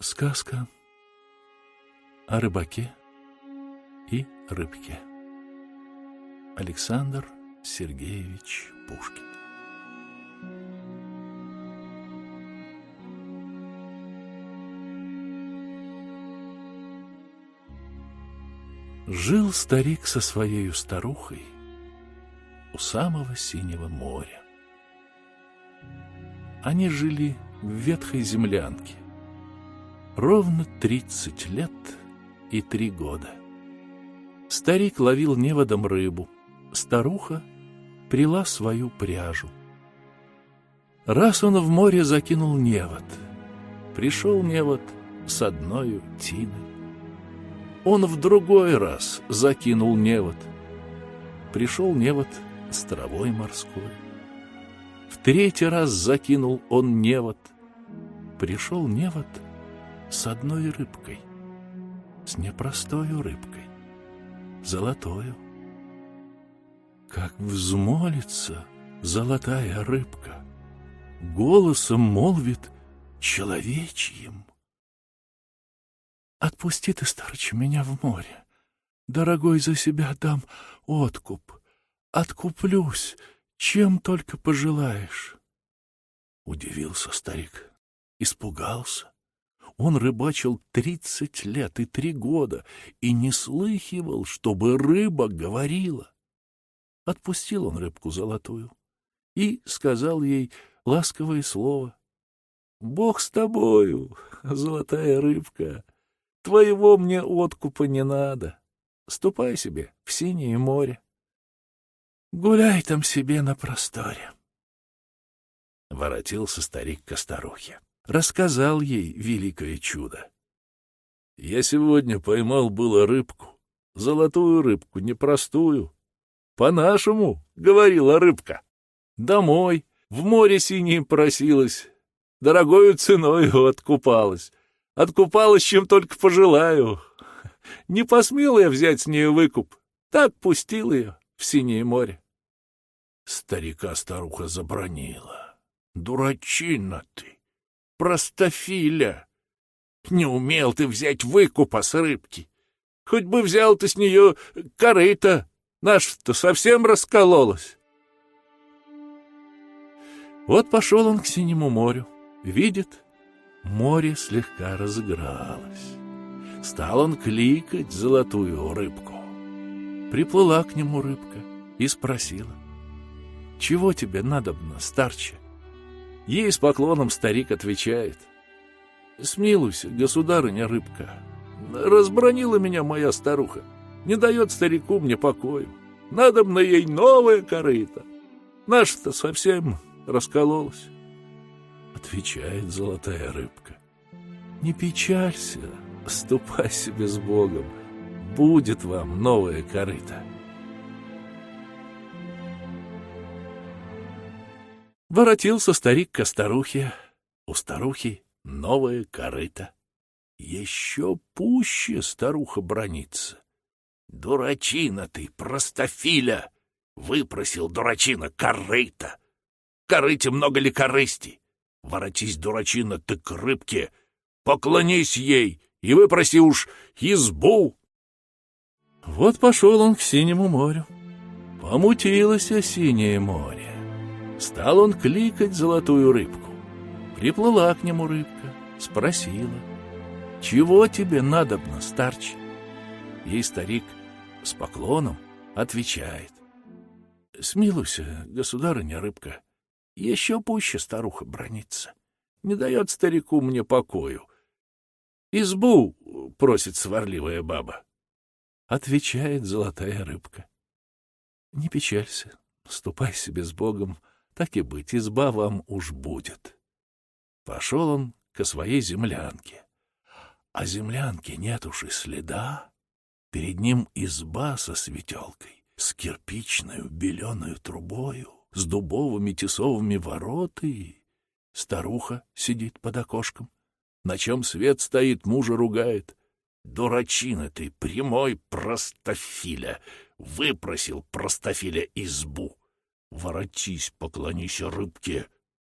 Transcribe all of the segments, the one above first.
Сказка о рыбаке и рыбке. Александр Сергеевич Пушкин. Жил старик со своей старухой у самого синего моря. Они жили в ветхой землянке – ровно 30 лет и 3 года. Старик ловил неводом рыбу, старуха прила свою пряжу. Раз он в море закинул невод, пришел невод с одной тиной. Он в другой раз закинул невод, пришел невод с травой морской. В третий раз закинул он невод, пришел невод — с одной рыбкой, с непростою рыбкой, золотою. Как взмолится золотая рыбка, голосом молвит человечьим. Отпусти ты, старче, меня в море, дорогой за себя дам откуп, откуплюсь, чем только пожелаешь. Удивился старик, испугался, он рыбачил тридцать лет и три года и не слыхивал, чтобы рыба говорила. Отпустил он рыбку золотую и сказал ей ласковое слово. — Бог с тобою, золотая рыбка, твоего мне откупа не надо. Ступай себе в синее море. Гуляй там себе на просторе. Воротился старик к старухе рассказал ей великое чудо. «Я сегодня поймал было рыбку, золотую рыбку, непростую. По-нашему, — говорила рыбка, — домой, в море синее просилась, дорогою ценою откупалась. Откупалась, чем только пожелаю. Не посмела я взять с нее выкуп, так пустил ее в синее море. Старика старуха забронила. Дурачина ты! простофиля. Не умел ты взять выкупа с рыбки. Хоть бы взял ты с нее корыто. Наш-то совсем раскололось. Вот пошел он к синему морю. Видит, море слегка разыгралось. Стал он кликать золотую рыбку. Приплыла к нему рыбка и спросила. — Чего тебе надобно, старче? — Ей с поклоном старик отвечает. «Смилуйся, государыня рыбка. Разбронила меня моя старуха. Не дает старику мне покоя. Надо мне ей новое корыто. Наша-то совсем раскололась». Отвечает золотая рыбка. «Не печалься, ступай себе с Богом. Будет вам новое корыто». Воротился старик ко старухе. У старухи новая корыто. Еще пуще старуха бронится. «Дурачина ты, простофиля!» — выпросил дурачина корыто. «Корыте много ли корысти? Воротись, дурачина, ты к рыбке! Поклонись ей и выпроси уж избу!» Вот пошел он к синему морю. Помутилось синее море. Стал он кликать золотую рыбку. Приплыла к нему рыбка, спросила, «Чего тебе надобно, старче?» Ей старик с поклоном отвечает, «Смилуйся, государыня рыбка, еще пуще старуха бронится, не дает старику мне покою. Избу просит сварливая баба». Отвечает золотая рыбка, «Не печалься, ступай себе с Богом, так и быть, изба вам уж будет. Пошел он ко своей землянке. А землянки нет уж и следа. Перед ним изба со светелкой, с кирпичной беленую трубою, с дубовыми тесовыми вороты. Старуха сидит под окошком. На чем свет стоит, мужа ругает. «Дурачина ты, прямой простофиля!» Выпросил простофиля избу. Воротись, поклонися рыбке.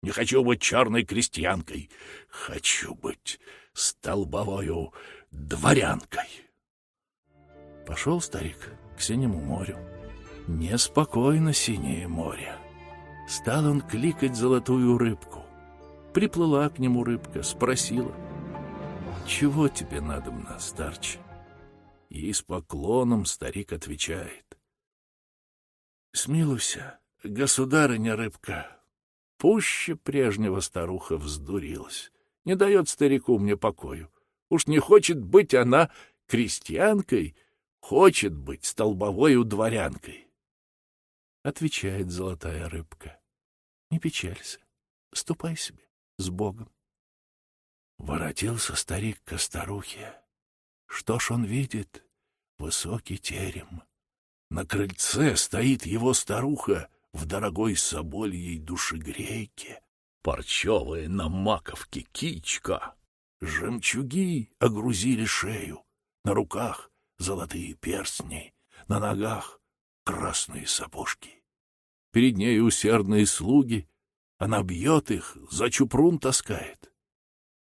Не хочу быть черной крестьянкой. Хочу быть столбовою дворянкой. Пошел старик к синему морю. Неспокойно синее море. Стал он кликать золотую рыбку. Приплыла к нему рыбка, спросила. «Чего тебе надо, надобно, старче?» И с поклоном старик отвечает. «Смилуйся, государыня рыбка, пуще прежнего старуха вздурилась, не дает старику мне покою. Уж не хочет быть она крестьянкой, хочет быть столбовой дворянкой. Отвечает золотая рыбка. Не печалься, ступай себе с Богом. Воротился старик к старухе. Что ж он видит? Высокий терем. На крыльце стоит его старуха в дорогой собольей душегрейке, парчевая на маковке кичка. Жемчуги огрузили шею, на руках золотые перстни, на ногах красные сапожки. Перед ней усердные слуги, она бьет их, за чупрун таскает.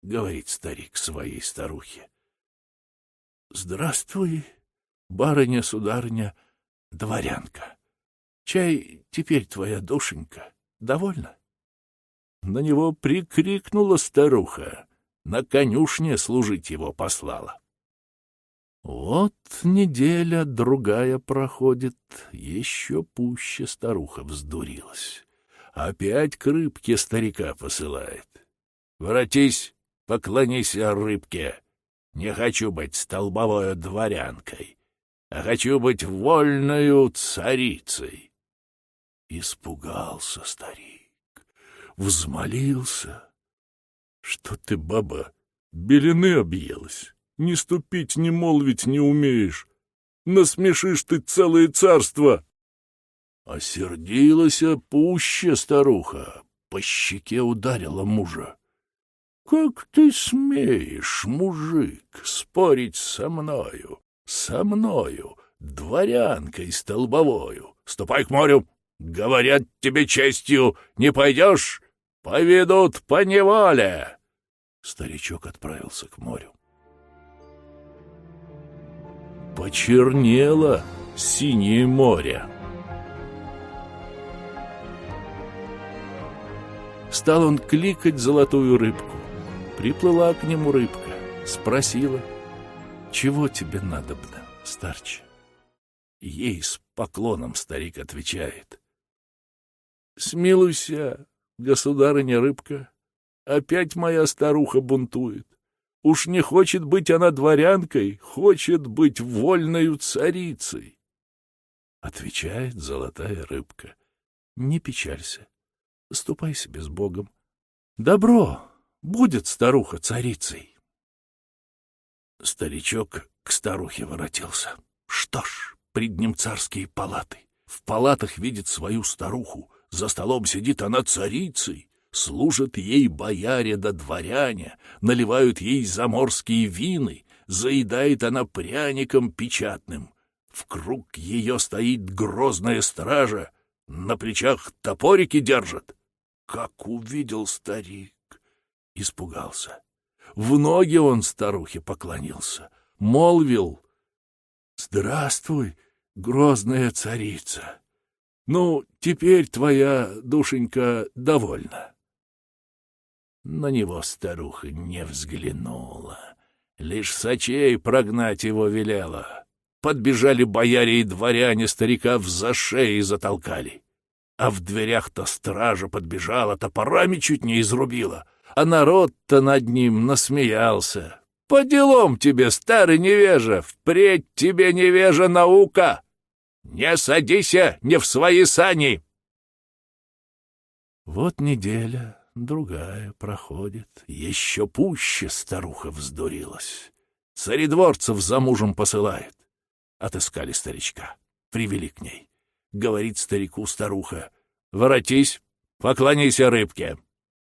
Говорит старик своей старухе. — Здравствуй, барыня сударня, дворянка. — Чай теперь твоя душенька довольна? На него прикрикнула старуха. На конюшне служить его послала. Вот неделя другая проходит, еще пуще старуха вздурилась. Опять к рыбке старика посылает. Воротись, поклонись рыбке. Не хочу быть столбовой дворянкой, а хочу быть вольною царицей. Испугался старик, взмолился. — Что ты, баба, белины объелась? не ступить, не молвить не умеешь. Насмешишь ты целое царство! Осердилась пуще старуха, по щеке ударила мужа. — Как ты смеешь, мужик, спорить со мною, со мною, дворянкой столбовою? Ступай к морю, Говорят тебе честью, не пойдешь, поведут по неволе. Старичок отправился к морю. Почернело синее море. Стал он кликать золотую рыбку. Приплыла к нему рыбка, спросила, «Чего тебе надобно, старче?» Ей с поклоном старик отвечает, смилуйся, государыня рыбка. Опять моя старуха бунтует. Уж не хочет быть она дворянкой, хочет быть вольною царицей. Отвечает золотая рыбка. Не печалься, ступай себе с Богом. Добро будет старуха царицей. Старичок к старухе воротился. Что ж, пред ним царские палаты. В палатах видит свою старуху. За столом сидит она царицей, служат ей бояре да дворяне, наливают ей заморские вины, заедает она пряником печатным. В круг ее стоит грозная стража, на плечах топорики держат. Как увидел старик, испугался. В ноги он старухе поклонился, молвил — «Здравствуй, грозная царица!» Ну, теперь твоя душенька довольна. На него старуха не взглянула. Лишь сочей прогнать его велела. Подбежали бояре и дворяне, старика за шеи затолкали. А в дверях-то стража подбежала, топорами чуть не изрубила. А народ-то над ним насмеялся. «По делом тебе, старый невежа! Впредь тебе невежа наука!» «Не садися, не в свои сани!» Вот неделя, другая проходит, еще пуще старуха вздурилась. Царедворцев за мужем посылает. Отыскали старичка, привели к ней. Говорит старику старуха, «Воротись, поклонись рыбке.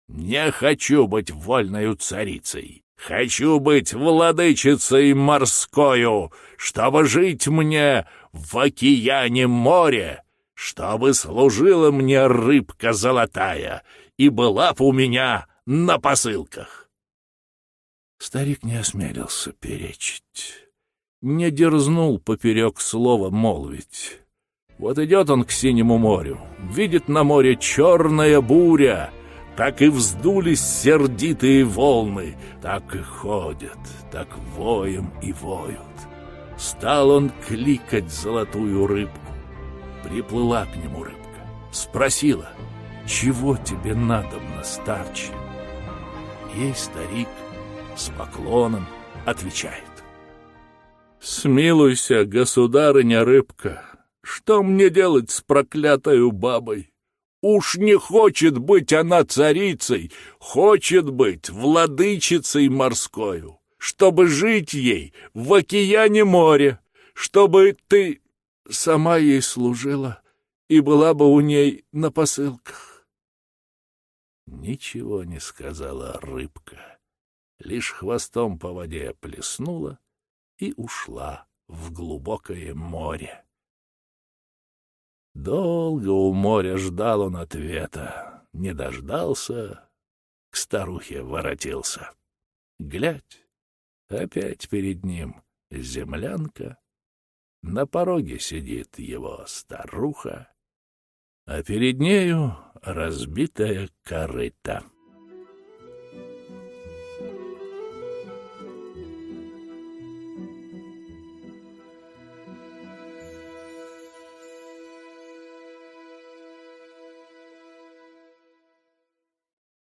Не хочу быть вольною царицей. Хочу быть владычицей морскою, чтобы жить мне в океане море, чтобы служила мне рыбка золотая и была б у меня на посылках. Старик не осмелился перечить, не дерзнул поперек слова молвить. Вот идет он к синему морю, видит на море черная буря — так и вздулись сердитые волны, так и ходят, так воем и воют. Стал он кликать золотую рыбку. Приплыла к нему рыбка, спросила, «Чего тебе надо, старче?» Ей старик с поклоном отвечает. «Смилуйся, государыня рыбка, что мне делать с проклятою бабой?» Уж не хочет быть она царицей, хочет быть владычицей морской, чтобы жить ей в океане море, чтобы ты сама ей служила и была бы у ней на посылках. Ничего не сказала рыбка, лишь хвостом по воде плеснула и ушла в глубокое море. Долго у моря ждал он ответа, не дождался, к старухе воротился. Глядь, опять перед ним землянка, на пороге сидит его старуха, а перед нею разбитая корыта.